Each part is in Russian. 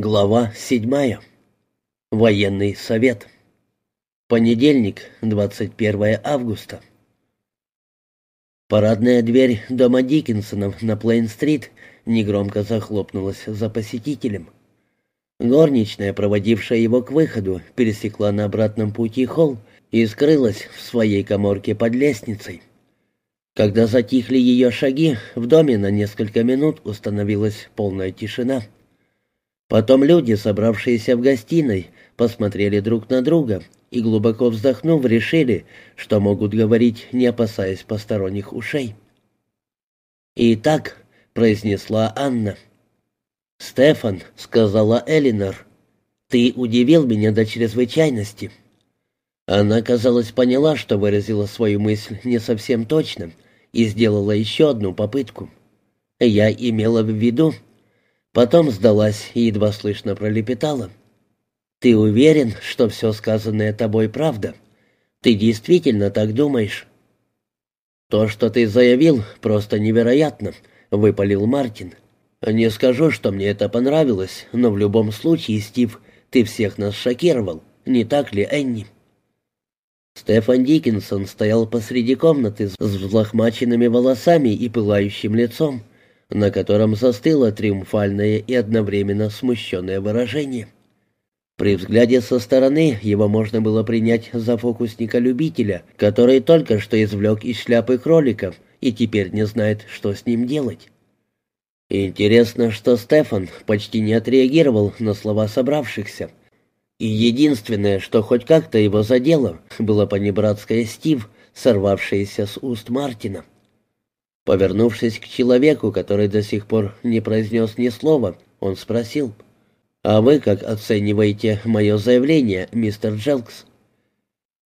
Глава седьмая. Военный совет. Понедельник, 21 августа. Парадная дверь дома Диккенсонов на Плейн-стрит негромко захлопнулась за посетителем. Горничная, проводившая его к выходу, пересекла на обратном пути холл и скрылась в своей коморке под лестницей. Когда затихли ее шаги, в доме на несколько минут установилась полная тишина — Потом люди, собравшиеся в гостиной, посмотрели друг на друга и, глубоко вздохнув, решили, что могут говорить, не опасаясь посторонних ушей. «Итак», — произнесла Анна. «Стефан», — сказала Элинор, — «ты удивил меня до чрезвычайности». Она, казалось, поняла, что выразила свою мысль не совсем точно, и сделала еще одну попытку. «Я имела в виду», Потом сдалась и едва слышно пролепетала. «Ты уверен, что все сказанное тобой правда? Ты действительно так думаешь?» «То, что ты заявил, просто невероятно», — выпалил Мартин. «Не скажу, что мне это понравилось, но в любом случае, Стив, ты всех нас шокировал, не так ли, Энни?» Стефан Диккенсон стоял посреди комнаты с взлохмаченными волосами и пылающим лицом на котором застыло триумфальное и одновременно смущенное выражение. При взгляде со стороны его можно было принять за фокусника-любителя, который только что извлек из шляпы кроликов и теперь не знает, что с ним делать. Интересно, что Стефан почти не отреагировал на слова собравшихся. И единственное, что хоть как-то его задело, было понебратское Стив, сорвавшееся с уст Мартина. Повернувшись к человеку, который до сих пор не произнес ни слова, он спросил, «А вы как оцениваете мое заявление, мистер Джелкс?»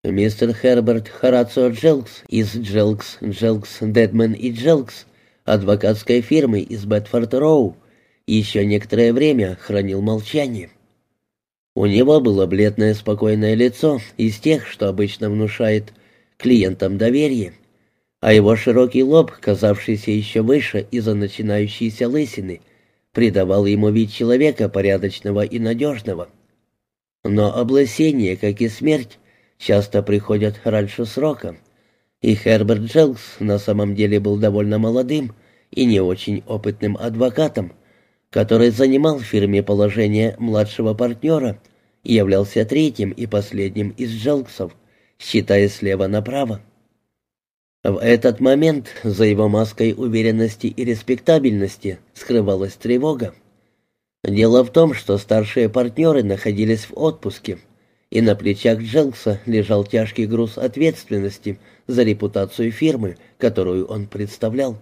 Мистер Херберт Хорацио Джелкс из Джелкс, Джелкс, Дедман и Джелкс, адвокатской фирмы из Бетфорд-Роу, еще некоторое время хранил молчание. У него было бледное спокойное лицо из тех, что обычно внушает клиентам доверие а его широкий лоб, казавшийся еще выше из-за начинающейся лысины, придавал ему вид человека порядочного и надежного. Но облысение, как и смерть, часто приходят раньше срока, и Херберт Джелкс на самом деле был довольно молодым и не очень опытным адвокатом, который занимал в фирме положение младшего партнера и являлся третьим и последним из Джелксов, считая слева направо. В этот момент за его маской уверенности и респектабельности скрывалась тревога. Дело в том, что старшие партнеры находились в отпуске, и на плечах Джелкса лежал тяжкий груз ответственности за репутацию фирмы, которую он представлял.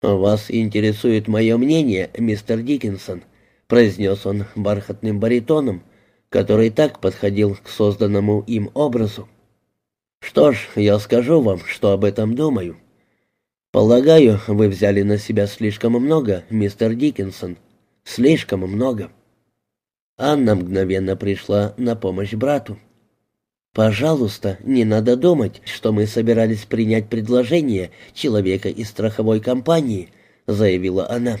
«Вас интересует мое мнение, мистер Диккенсон», — произнес он бархатным баритоном, который так подходил к созданному им образу. Что ж, я скажу вам, что об этом думаю. Полагаю, вы взяли на себя слишком много, мистер Диккенсон. Слишком много. Анна мгновенно пришла на помощь брату. «Пожалуйста, не надо думать, что мы собирались принять предложение человека из страховой компании», — заявила она.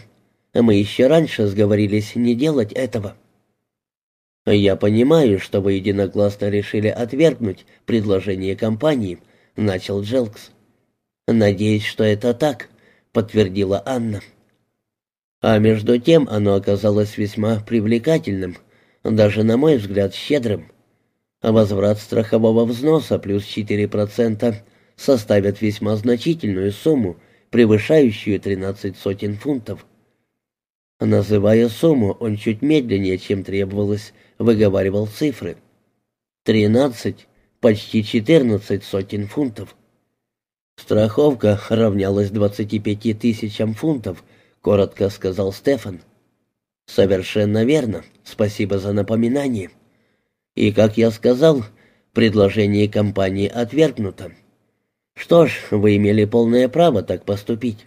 «Мы еще раньше сговорились не делать этого». «Я понимаю, что вы единогласно решили отвергнуть предложение компании», — начал Джелкс. «Надеюсь, что это так», — подтвердила Анна. А между тем оно оказалось весьма привлекательным, даже, на мой взгляд, щедрым. Возврат страхового взноса плюс 4% составит весьма значительную сумму, превышающую 13 сотен фунтов. Называя сумму, он чуть медленнее, чем требовалось, выговаривал цифры. Тринадцать, почти четырнадцать сотен фунтов. Страховка равнялась двадцати пяти тысячам фунтов, коротко сказал Стефан. Совершенно верно. Спасибо за напоминание. И, как я сказал, предложение компании отвергнуто. Что ж, вы имели полное право так поступить.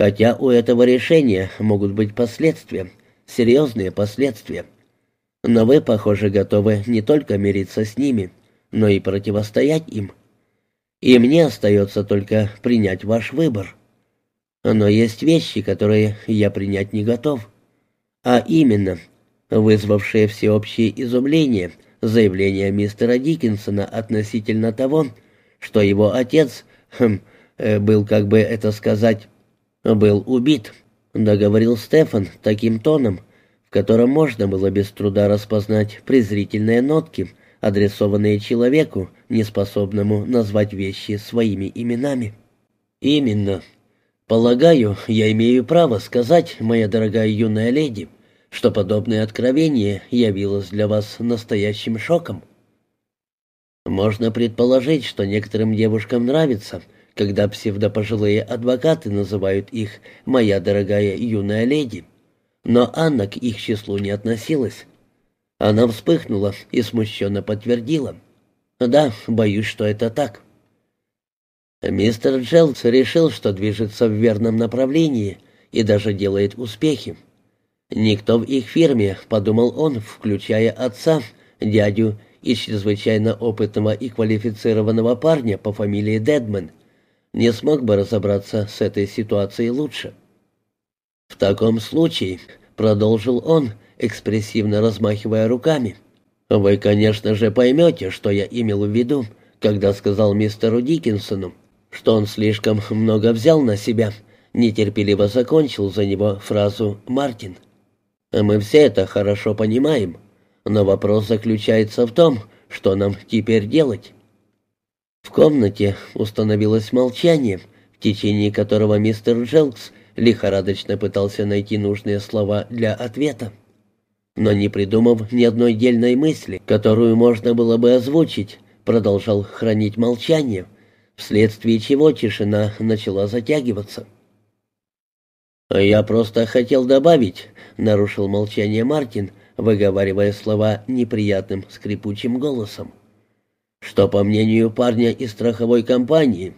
Хотя у этого решения могут быть последствия, серьезные последствия. Но вы, похоже, готовы не только мириться с ними, но и противостоять им. И мне остается только принять ваш выбор. Но есть вещи, которые я принять не готов. А именно, вызвавшее всеобщее изумление заявление мистера Диккенсона относительно того, что его отец, хм, э, был, как бы это сказать, был убит, договорил Стефан таким тоном, в котором можно было без труда распознать презрительные нотки, адресованные человеку, неспособному назвать вещи своими именами. «Именно. Полагаю, я имею право сказать, моя дорогая юная леди, что подобное откровение явилось для вас настоящим шоком. Можно предположить, что некоторым девушкам нравится, когда псевдопожилые адвокаты называют их «моя дорогая юная леди», но Анна к их числу не относилась. Она вспыхнула и смущенно подтвердила. «Да, боюсь, что это так». Мистер Джелдс решил, что движется в верном направлении и даже делает успехи. Никто в их фирме, подумал он, включая отца, дядю и чрезвычайно опытного и квалифицированного парня по фамилии Дедман, не смог бы разобраться с этой ситуацией лучше. «В таком случае», — продолжил он, экспрессивно размахивая руками, «вы, конечно же, поймете, что я имел в виду, когда сказал мистеру Диккенсону, что он слишком много взял на себя, нетерпеливо закончил за него фразу «Мартин». Мы все это хорошо понимаем, но вопрос заключается в том, что нам теперь делать. В комнате установилось молчание, в течение которого мистер Джелкс лихорадочно пытался найти нужные слова для ответа. Но не придумав ни одной дельной мысли, которую можно было бы озвучить, продолжал хранить молчание, вследствие чего тишина начала затягиваться. «Я просто хотел добавить», — нарушил молчание Мартин, выговаривая слова неприятным скрипучим голосом, «что, по мнению парня из страховой компании,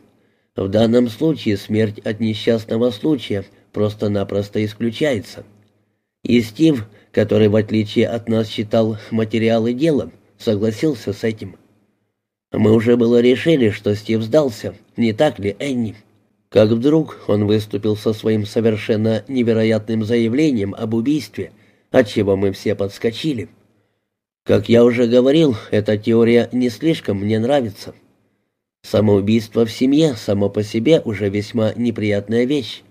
в данном случае смерть от несчастного случая просто-напросто исключается. И Стив, который, в отличие от нас, считал материалы делом, согласился с этим. Мы уже было решили, что Стив сдался, не так ли, Энни?» как вдруг он выступил со своим совершенно невероятным заявлением об убийстве, от чего мы все подскочили. Как я уже говорил, эта теория не слишком мне нравится. Самоубийство в семье само по себе уже весьма неприятная вещь,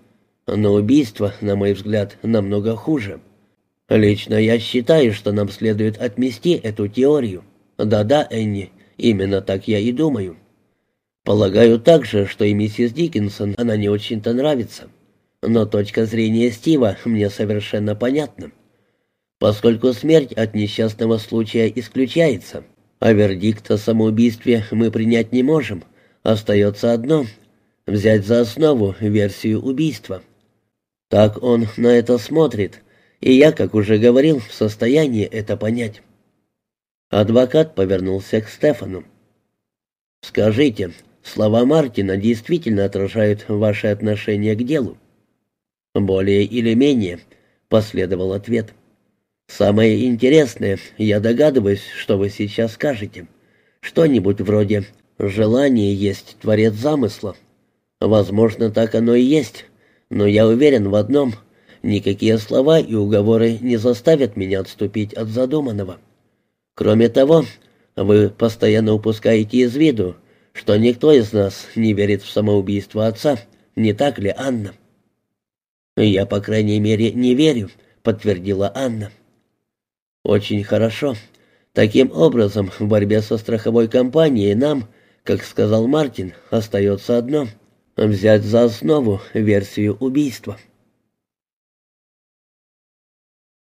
но убийство, на мой взгляд, намного хуже. Лично я считаю, что нам следует отмести эту теорию. Да-да, Энни, именно так я и думаю. Полагаю также, что и миссис Диккенсон она не очень-то нравится. Но точка зрения Стива мне совершенно понятна. Поскольку смерть от несчастного случая исключается, а вердикт о самоубийстве мы принять не можем, остается одно — взять за основу версию убийства. Так он на это смотрит, и я, как уже говорил, в состоянии это понять. Адвокат повернулся к Стефану. «Скажите, Слова Мартина действительно отражают ваше отношение к делу. Более или менее, последовал ответ. Самое интересное, я догадываюсь, что вы сейчас скажете. Что-нибудь вроде «желание есть творец замысла». Возможно, так оно и есть, но я уверен в одном — никакие слова и уговоры не заставят меня отступить от задуманного. Кроме того, вы постоянно упускаете из виду, что никто из нас не верит в самоубийство отца, не так ли, Анна?» «Я, по крайней мере, не верю», — подтвердила Анна. «Очень хорошо. Таким образом, в борьбе со страховой компанией нам, как сказал Мартин, остается одно — взять за основу версию убийства».